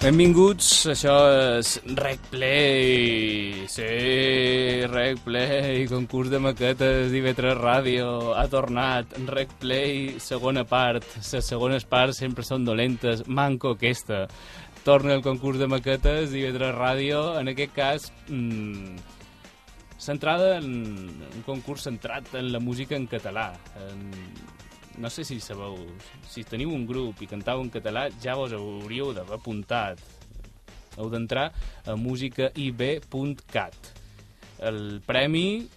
Benvinguts, això és Rec Play, sí, Rec Play, concurs de maquetes d'IV3 Ràdio, ha tornat, Rec Play, segona part, les segones parts sempre són dolentes, manco aquesta, torna el concurs de maquetes d'IV3 Ràdio, en aquest cas, mmm, centrada en un concurs centrat en la música en català, en no sé si sabeu, si teniu un grup i cantau en català, ja vos hauríeu d'haver apuntat. Heu d'entrar a musicaib.cat. El premi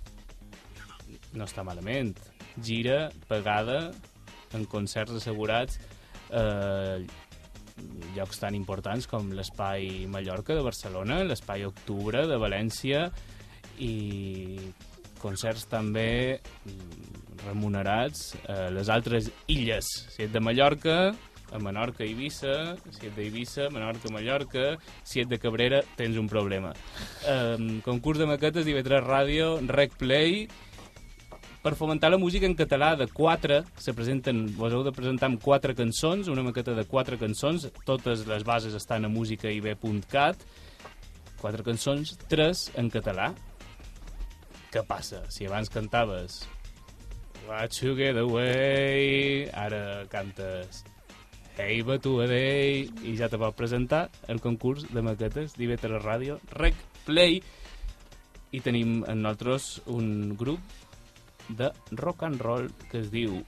no està malament. Gira pagada en concerts assegurats eh, llocs tan importants com l'Espai Mallorca de Barcelona, l'Espai Octubre de València i concerts també remunerats a les altres illes. Si ets de Mallorca, a Menorca, Eivissa, si ets d'Eivissa, Menorca, Mallorca, si ets de Cabrera, tens un problema. Um, concurs de maquetes d'IV3 Ràdio, Rec Play, per fomentar la música en català de quatre, se presenten, vos heu de presentar amb quatre cançons, una maqueta de quatre cançons, totes les bases estan a musicaib.cat, quatre cançons, tres en català. Què passa? Si abans cantaves What you get away, ara cantes Hey, day, i ja te pot presentar el concurs de maquetes d'IV3 Ràdio Rec Play i tenim en nosaltres un grup de rock and roll que es diu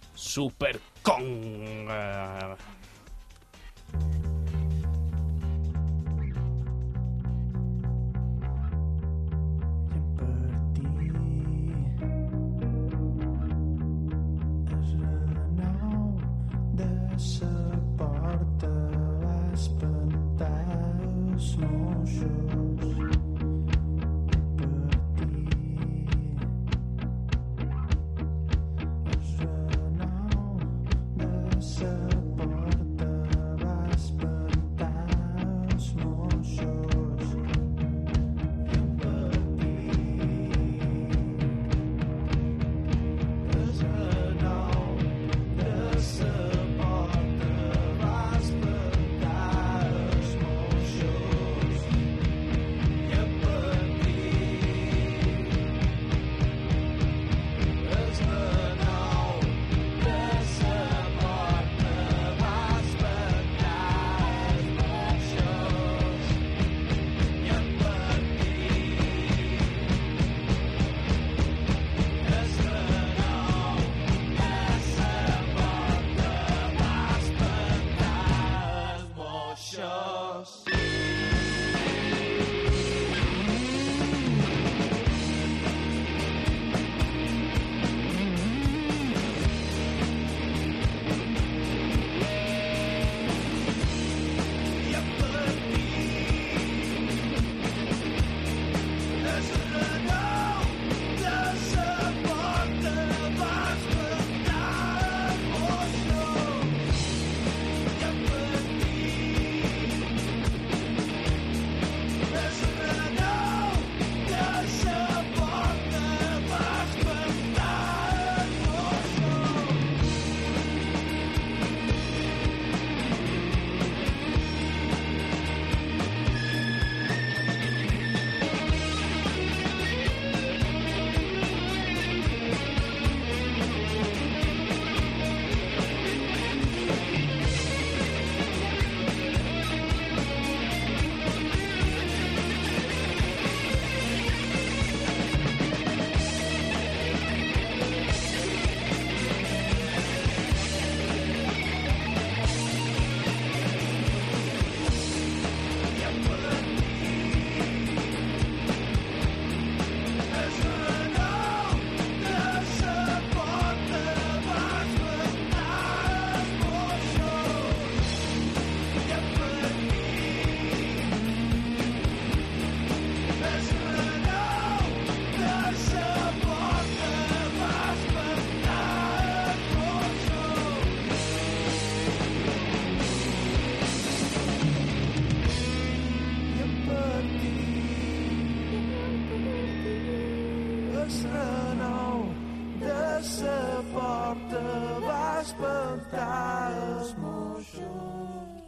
sa porta va espantar els moixos.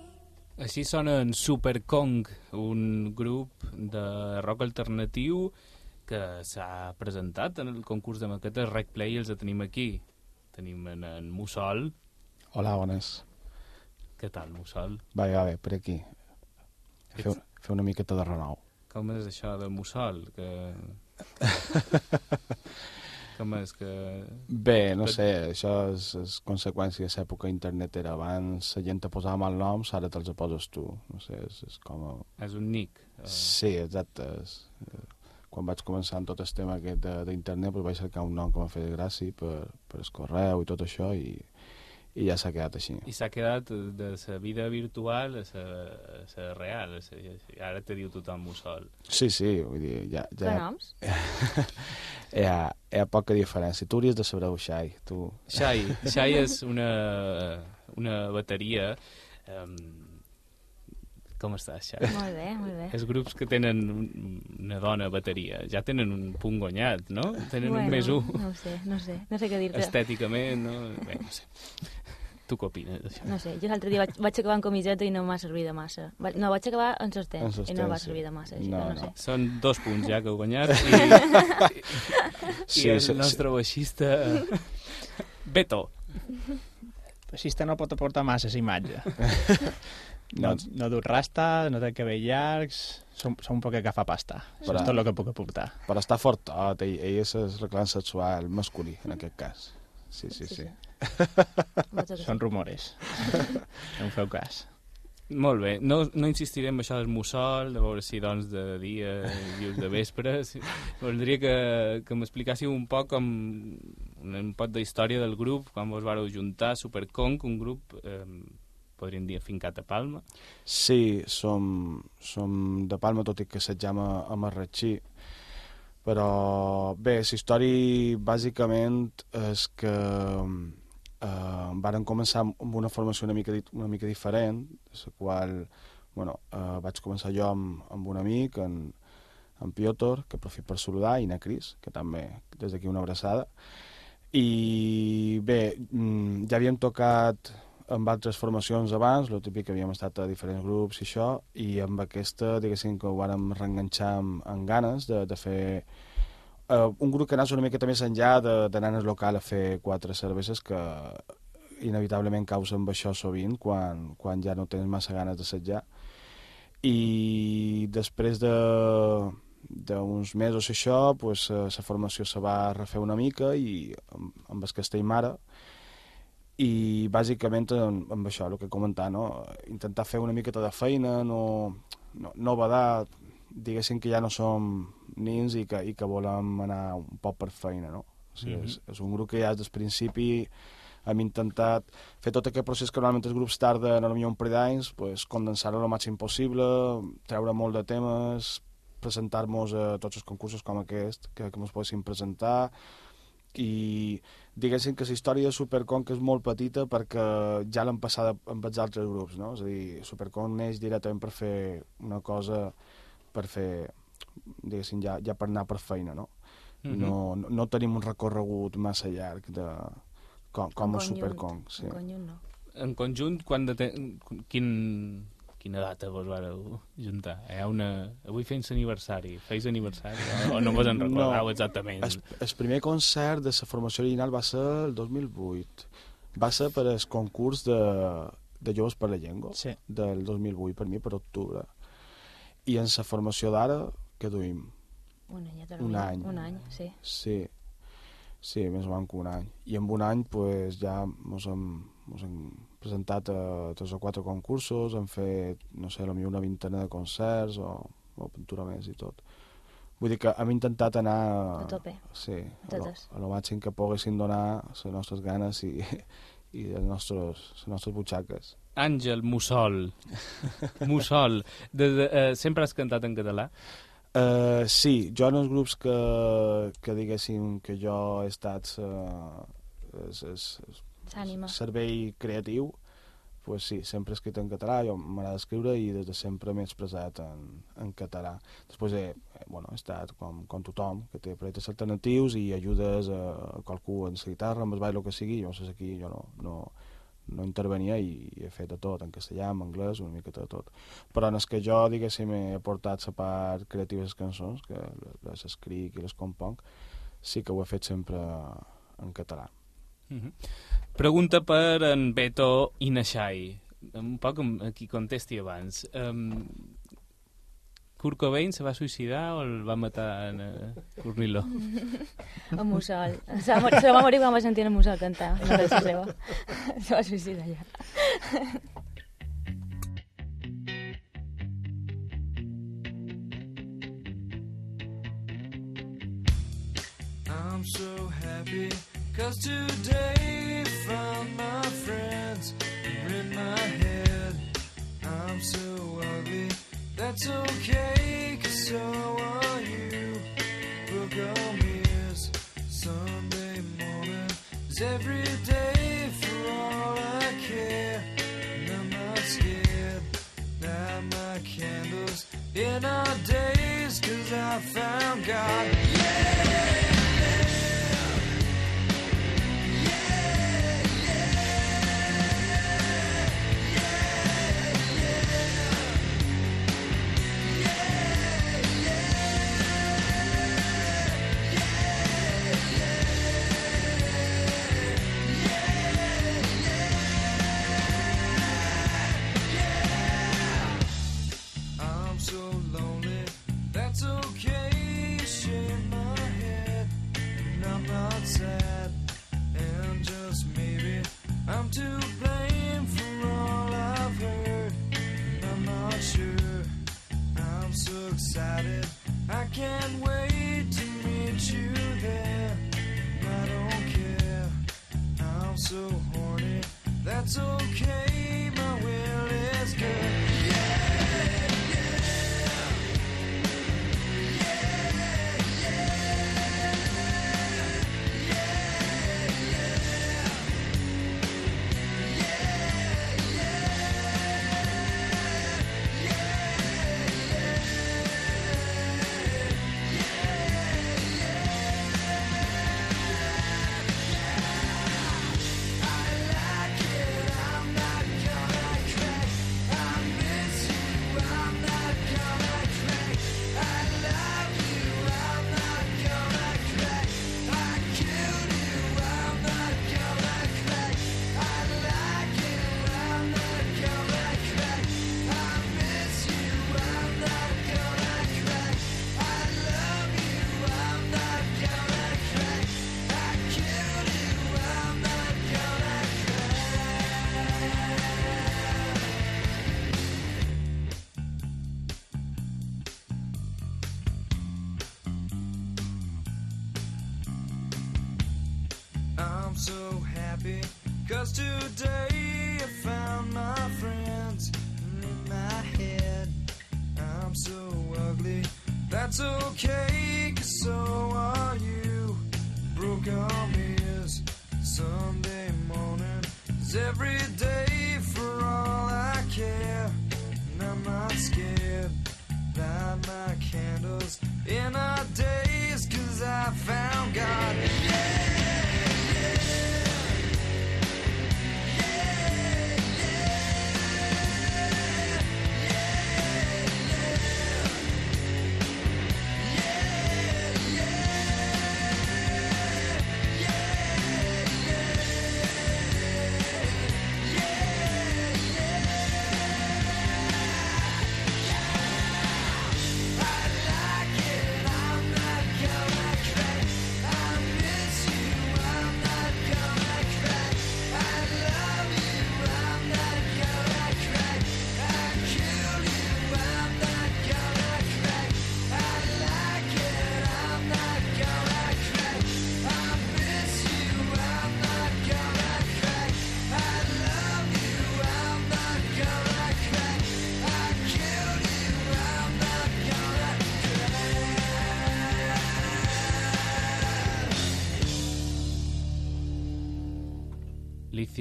Així sona en Supercong, un grup de rock alternatiu que s'ha presentat en el concurs de maquetes Rec Play els tenim aquí. Tenim en, en Mussol. Hola, bones. Què tal, Mussol? Va bé, va bé, per aquí. A fer, fer una miqueta de renou. Com és això de Mussol? Que... Com és que... Bé, no sé, això és, és conseqüència de l'època internet era abans, la gent te posava mal noms, ara te'ls poses tu. No sé, és, és com... A... És un nick. Uh... Sí, exacte. És, eh, quan vaig començar en tot el tema aquest d'internet, doncs vaig cercar un nom que m'ha fet gràcia per, per el correu i tot això, i, i ja s'ha quedat així. I s'ha quedat de la vida virtual a la real, a sa, ara te diu tothom Mussol. Sí, sí, vull dir, ja... ja... Que noms? hi, ha, hi ha poca diferència. Tu hauries de saber-ho, Xai. Tu... Xai. Xai és una, una bateria... Um, com estàs, Xai? Molt bé, molt bé. Els grups que tenen una dona bateria ja tenen un punt guanyat, no? Tenen bueno, un més un. No ho sé, no sé, no sé què dir-te. Estèticament, no? Bé, no sé. Tu què opines d'això? No sé, jo l'altre dia vaig, vaig acabar en camiseta i no m'ha servit de massa. No, vaig acabar en sostens, En sostens, i no va sí. servir de massa. Així No, que no, no. sé. Són dos punts ja que heu guanyat i, i, Sí, i el sí, sí. nostre baixista Beto. Baixista no pot aportar massa imatge. No, No, no du rasta, no té cabell llargs, som, som un poc que fa pasta. Això Però- és tot el que puc aportar. per estar fort, oh, ell, ell és el reclam sexual masculí, en aquest cas. Sí, sí, sí. Que Són sí. rumores. no em feu cas. Molt bé, no, no insistiré en això del mussol, de veure si doncs de dia i de vespre. Si, voldria que, que m'explicàssiu un poc com un, un poc de història del grup, quan vos vareu juntar, Superconc, un grup, eh, podríem dir, fincat a Palma. Sí, som, som de Palma, tot i que assetjam a, a Marratxí. Però bé, la història bàsicament és que eh, varen començar amb una formació una mica, una mica diferent, la qual bueno, eh, vaig començar jo amb, amb un amic, en, en Piotr, que aprofit per saludar, i na Cris, que també des d'aquí una abraçada. I bé, mm, ja havíem tocat amb altres formacions abans, el típic que havíem estat a diferents grups i això, i amb aquesta, diguéssim, que ho vàrem reenganxar amb, amb ganes de, de fer uh, un grup que anés una miqueta més enllà de- d'anar al local a fer quatre cerveses que inevitablement causen això sovint quan, quan ja no tens massa ganes d'assetjar i després de d'uns mesos això, pues, eh, la formació se va refer una mica i amb, amb el castell mare i bàsicament amb, amb això, el que comentar, no? intentar fer una miqueta de feina, no, no, no badar, diguéssim que ja no som nins i que, i que volem anar un poc per feina, no? O sigui, Mhm. és, és un grup que ja des del principi hem intentat fer tot aquest procés que normalment els grups tarden potser un parell d'anys, pues, condensar-ho el màxim possible, treure molt de temes, presentar-nos a tots els concursos com aquest, que, que ens poguessin presentar, i diguéssim que la història de Superconc és molt petita perquè ja l'han passada amb els altres grups, no? És a dir, Superconc neix directament per fer una cosa, per fer, diguéssim, ja, ja per anar per feina, no? Mhm. no, no, no tenim un recorregut massa llarg de, com, com a En Superconc, sí. En conjunt no. En conjunt, quan de te... quin... quina data vos vareu juntar? Hi ha una... Avui feim aniversari. Feis aniversari? O, o no vos en recordeu No. exactament? El, el primer concert de la formació original va ser el 2008. Va ser per el concurs de, de Joves per la Llengua Sí. del 2008, per mi, per octubre. I en la formació d'ara, què duim? Un any, ja Un any. Un any, sí. Sí, sí, més o menys que un any. I en un any pues, ja ens hem, mos hem presentat a tres o quatre concursos, hem fet, no sé, potser una vintena de concerts o, o pintura més i tot. Vull dir que hem intentat anar... A tope. Sí, A a lo, totes. a lo màxim que poguessin donar les nostres ganes i, i les nostres, les nostres butxaques. Àngel Mussol. Mussol. De, de, eh, sempre has cantat en català? Uh, sí, jo en els grups que, que diguéssim que jo he estat uh, es, es, es, S'ànima. servei creatiu, pues sí, sempre he escrit en català, jo m'agrada escriure i des de sempre m'he expressat en, en català. Després he, eh, bueno, he estat com, com tothom, que té projectes alternatius i ajudes a, a qualcú en la guitarra, amb el ball, el que sigui, jo sé aquí, jo no, no, no intervenia i, i he fet de tot, en castellà, en anglès, una mica de tot. Però en el que jo, diguéssim, he portat la part creativa de les cançons, que les escric i les componc, sí que ho he fet sempre en català. Mm -hmm. Pregunta per en Beto Inashai. Un poc amb- a qui contesti abans. Um, Kurt Cobain se va suïcidar o el va matar en uh, Corniló? El mussol. Se va, se va morir quan va sentir el mussol cantar. No sé si seva. Se va suïcidar allà. I'm so happy cause today found my friends in my head. I'm so ugly, that's okay cause so are you. Book on mirrors, Sunday morning is every day for all I care. And I'm not scared, light my candles in our days cause I found God. Every day for all I care. And I'm not scared, light my candles in our days, cause I found God.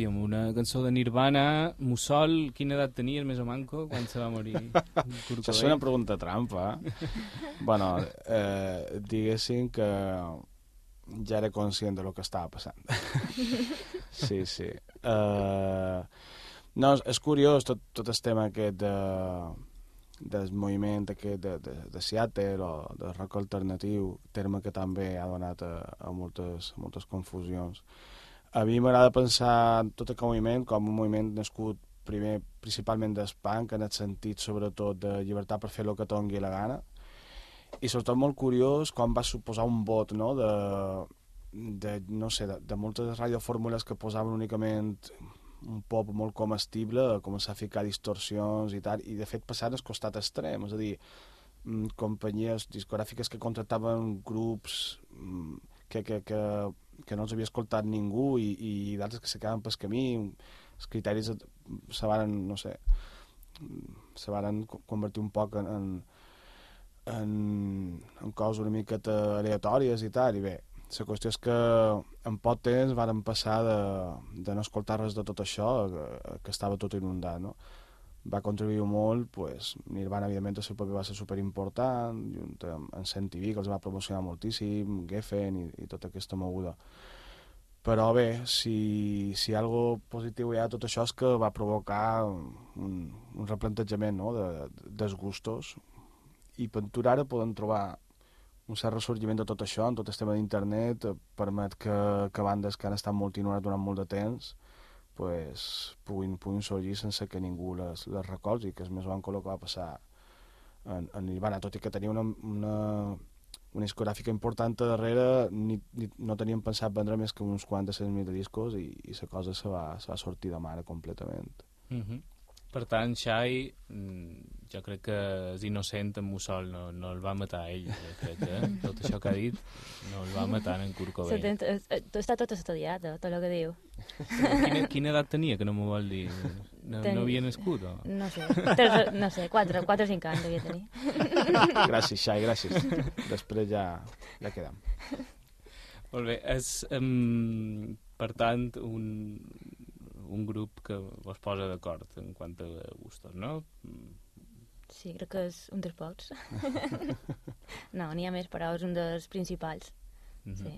Lithium, una cançó de Nirvana. Mussol, quina edat tenies, més o manco, quan se va morir Això és una pregunta trampa. bueno, eh, diguéssim que ja era conscient de lo que estava passant. sí, sí. Uh, no, és, és curiós tot, tot el tema aquest de, del moviment aquest de, de, de Seattle o de rock alternatiu, terme que també ha donat a, a moltes, a moltes confusions. A mi m'agrada pensar en tot aquest moviment com un moviment nascut primer principalment d'espanc, en el sentit sobretot de llibertat per fer el que tongui la gana, i sobretot molt curiós com va suposar un vot no? de, de, no sé, de, de moltes radiofórmules que posaven únicament un pop molt comestible, començar a ficar distorsions i tal, i de fet passant al costat extrem, és a dir, mm, companyies discogràfiques que contractaven grups mm, que, que, que, que no els havia escoltat ningú i, i d'altres que se quedaven pel camí, els criteris se van, no sé, se van convertir un poc en, en, en, en coses una miqueta aleatòries i tal, i bé, la qüestió és que en poc temps varen passar de, de no escoltar res de tot això, que, que estava tot inundat, no? Va contribuir molt, pues, Nirvana, evidentment, el seu paper va ser superimportant, junt amb, CNTV, que els va promocionar moltíssim, Geffen i, i tota aquesta moguda. Però bé, si, si algo positiu hi ha tot això és que va provocar un, un replantejament no? de, de, dels gustos i per ara poden trobar un cert ressorgiment de tot això, en tot el tema d'internet, permet que, que bandes que han estat molt ignorades durant molt de temps pues, puguin, puguin sorgir sense que ningú les, les recolzi, que és més menys el que va passar en, en Nirvana, tot i que tenia una, una, una discogràfica important darrere, ni, ni, no teníem pensat vendre més que uns 46.000 discos i, i la cosa se va, se va sortir de mare completament. Mm -hmm. Per tant, Xai, mm, jo crec que és innocent en Mussol, no, no el va matar ell, jo crec que eh? tot això que ha dit no el va matar en Kurt Cobain. Eh, eh, Està tot estudiat, eh, tot el que diu. Quina, quina edat tenia, que no m'ho vol dir? No, Ten- no havia nascut? O? No sé, tres, no sé, 4, 4 o 5 anys devia tenir. Gràcies, Xai, gràcies. Després ja, ja quedem. Molt bé, és, um, per tant, un, un grup que vos posa d'acord en quant a gustos, no? Mm, Sí, crec que és un dels pocs. no, n'hi ha més, però és un dels principals. mhm. Sí.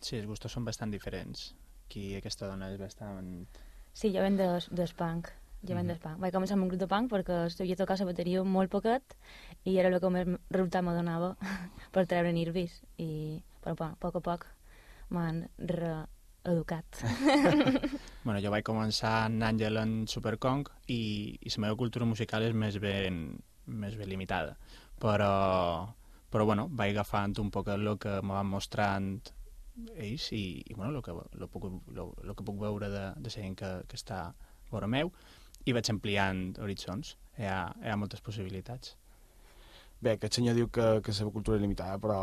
Sí, els gustos són bastant diferents. Aquí aquesta dona és bastant... Sí, jo venc des, des punk. Jo venc Mhm. des punk. Vaig començar amb un grup de punk perquè sabia tocar la bateria molt poquet i era el que més resultat me donava per treure nervis. I, però, a poc a poc m'han reeducat. Bueno, jo vaig començar en Àngel en Supercong i, i la meva cultura musical és més ben, més ben limitada. Però, però bueno, vaig agafant un poc el que me van mostrant ells i, i bueno, el que, lo puc, lo, lo que puc veure de, de gent que, que està a vora meu i vaig ampliant horitzons. Hi ha, hi ha moltes possibilitats. Bé, aquest senyor diu que, que la seva cultura és limitada, però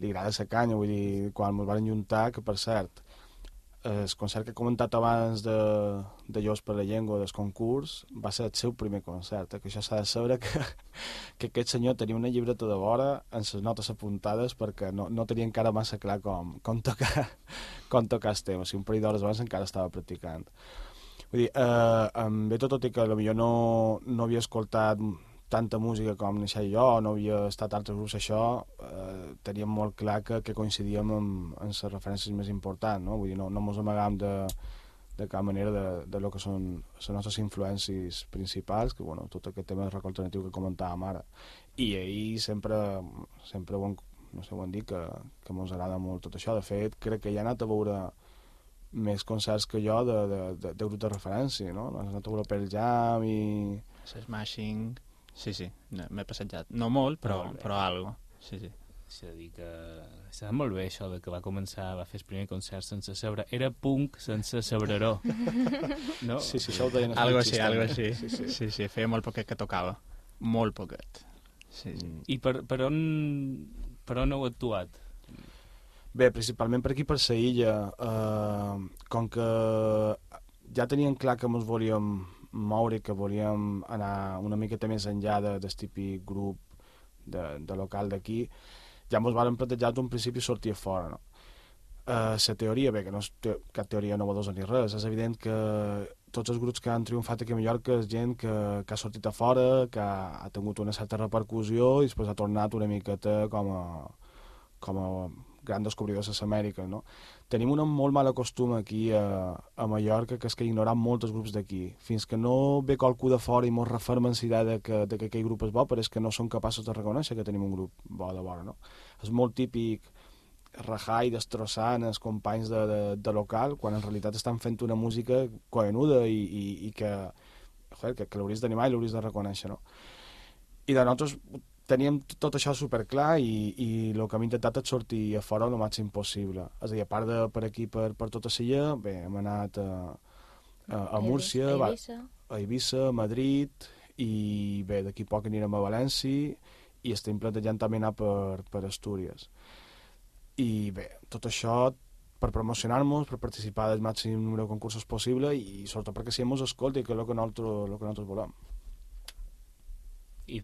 li agrada la canya, vull dir, quan ens van juntar, que per cert, el concert que he comentat abans de, de Llos per la Llengua, del concurs, va ser el seu primer concert, eh? que això s'ha de saber que, que aquest senyor tenia una llibreta de vora amb les notes apuntades perquè no, no tenia encara massa clar com, com tocar, com tocar el tema, o sigui, un parell d'hores abans encara estava practicant. Vull dir, eh, em ve tot, tot i que potser no, no havia escoltat tanta música com Neixà i jo, no havia estat altres grups això, eh, teníem molt clar que, que coincidíem en, en les referències més importants, no? Vull dir, no, no mos amagàvem de, de cap manera de, de lo que són les nostres influències principals, que bueno, tot aquest tema de rock alternatiu que comentàvem ara. I ahir sempre, sempre ho, han, no sé, ho han dit, que, que mos agrada molt tot això. De fet, crec que ja he anat a veure més concerts que jo de, de, de, de grup de referència, no? Has anat a veure Pearl Jam i... Smashing... Sí, sí, no, m'he passejat. No molt, però, Molt bé. però algo. Sí, sí. S'ha de dir que està molt bé això de que va començar, va fer el primer concert sense sabre. Era punk sense sabreró. No? Sí, sí, això ho deien Algo així, algo així. Sí, sí. sí, sí, feia molt poquet que tocava. Molt poquet. Sí, sí. Mm. I per, per, on, per on heu actuat? Bé, principalment per aquí, per la illa. Eh, com que ja tenien clar que ens volíem moure que volíem anar una miqueta més enllà de, del típic grup de, de local d'aquí, ja ens vàrem plantejar d'un principi sortir fora, no? La teoria, bé, que no és te cap teoria novedosa ni res, és evident que tots els grups que han triomfat aquí a Mallorca és gent que, que ha sortit a fora, que ha, ha tingut una certa repercussió i després ha tornat una miqueta com a, com a grans descobridors de l'Amèrica, no? Tenim un molt mal costum aquí a, a Mallorca, que és que ignoram molts grups d'aquí. Fins que no ve qualcú de fora i mos referma en la idea de que, de que aquell grup és bo, però és que no som capaços de reconèixer que tenim un grup bo de vora, no? És molt típic rajar i destrossant els companys de, de, de local, quan en realitat estan fent una música coenuda i, i, i que, joder, que, que l'hauries d'animar i l'hauries de reconèixer, no? I de nosaltres teníem tot això superclar i, i el que hem intentat és sortir a fora el màxim possible. És a dir, a part de per aquí, per, per tota Silla, bé, hem anat a, a, a Múrcia, A va- Eivissa. a Eivissa, a Madrid, i bé, d'aquí poc anirem a València i estem plantejant també anar per, per Astúries. I bé, tot això per promocionar-nos, per participar del màxim número de concursos possible i sobretot perquè si ens escolti, que és el que nosaltres, el que nosaltres volem. I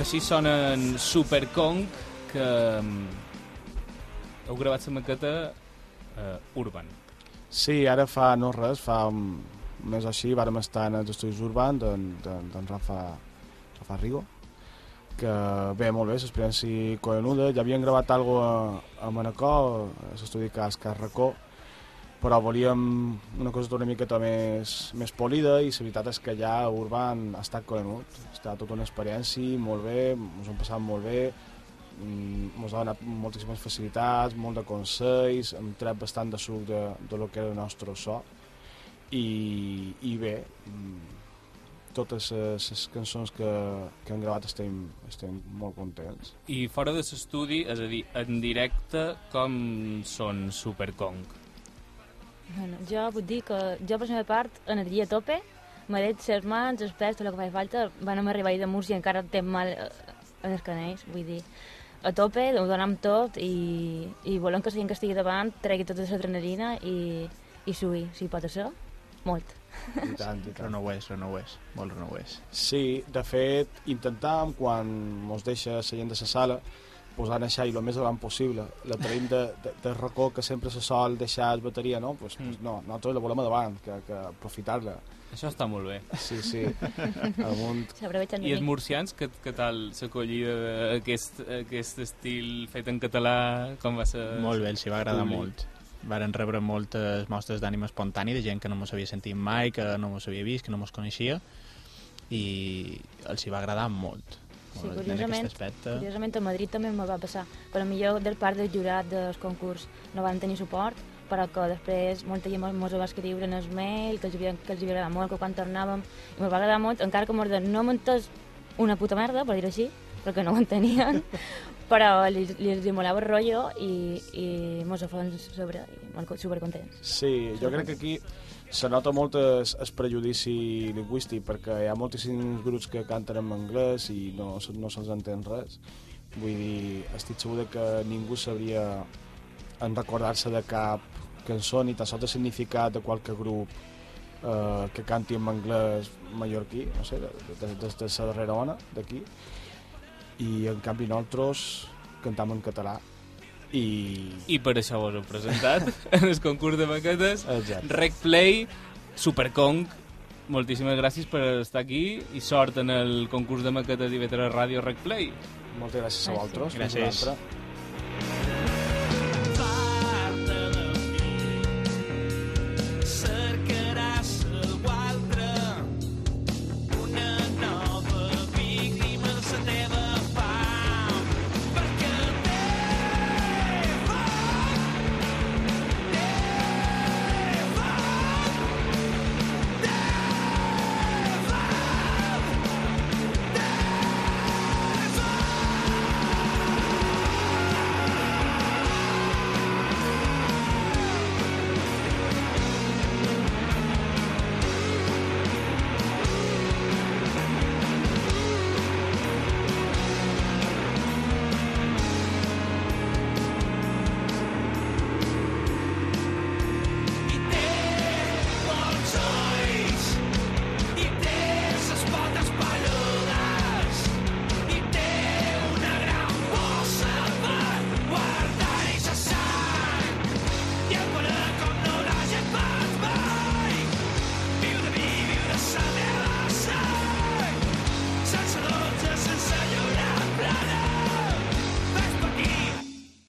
Així sonen Superconc, que mm, heu gravat la maqueta uh, Urban. Sí, ara fa no res, fa un mes així, vàrem estar en els estudis Urban d'en Rafa, Rafa Rigo, que bé, molt bé, l'experiència coenuda. Ja havien gravat algo a, a Manacor, a l'estudi Cas Carracó, però volíem una cosa una miqueta més, més polida i la veritat és que ja Urban ha estat coenut. Ha estat tota una experiència molt bé, ens hem passat molt bé, mm, ens ha donat moltíssimes facilitats, molt de consells, hem tret bastant de suc de, de lo que era el nostre so i, i bé, mm, totes les, cançons que, que han gravat estem, estem molt contents. I fora de l'estudi, és a dir, en directe, com són Superconc? Bueno, jo vull dir que jo per la meva part, energia a tope, m'ha dit les mans, els pes, tot el que faig falta, van arribar ahir de Múrcia i encara té mal en els canells, vull dir, a tope, ho donem tot i, i volem que la gent que estigui davant tregui tota l'adrenalina i, i suï, si pot ser, molt. I tant, i tant. Renouers, renouers, molt renouers. Sí, de fet, intentàvem, quan ens deixa la gent de la sala, posar en això i el més avant possible. La tenim de, de, de racó que sempre se sol deixar la bateria, no? Pues, pues Mm. no, nosaltres la volem davant, que, que aprofitar-la. Això està molt bé. Sí, sí. Amunt. I els murcians, què, què tal l'acollida d'aquest aquest estil fet en català? Com va ser? Molt bé, els va agradar públic. molt. Varen rebre moltes mostres d'ànima espontani de gent que no mos havia sentit mai, que no mos havia vist, que no mos coneixia, i els hi va agradar molt. Sí, curiosament, aspecte. curiosament a Madrid també me va passar. Per millor del part del jurat del concurs no van tenir suport, però que després molta gent mos va escriure en el mail, que els havia, que els havia agradat molt, que quan tornàvem, i mos va agradar molt, encara que mos de, no m'he entès una puta merda, per dir així, perquè no ho entenien, però li, li, li molava el rotllo i, i mos ho feien sobre, i molt co- supercontents. Sí, jo crec que aquí se nota molt el, el prejudici lingüístic perquè hi ha moltíssims grups que canten en anglès i no, no se'ls entén res. Vull dir, estic segur de que ningú sabria en recordar-se de cap cançó ni tan sols el significat de qualque grup eh, que canti en anglès mallorquí, no sé, des de, de, de la darrera ona d'aquí. I en canvi nosaltres cantam en català i... I per això vos heu presentat en el concurs de maquetes. Exacte. Rec Play, Supercong, moltíssimes gràcies per estar aquí i sort en el concurs de maquetes i vetre ràdio Rec Play. Moltes gràcies a Gràcies. vosaltres. Gràcies. altra.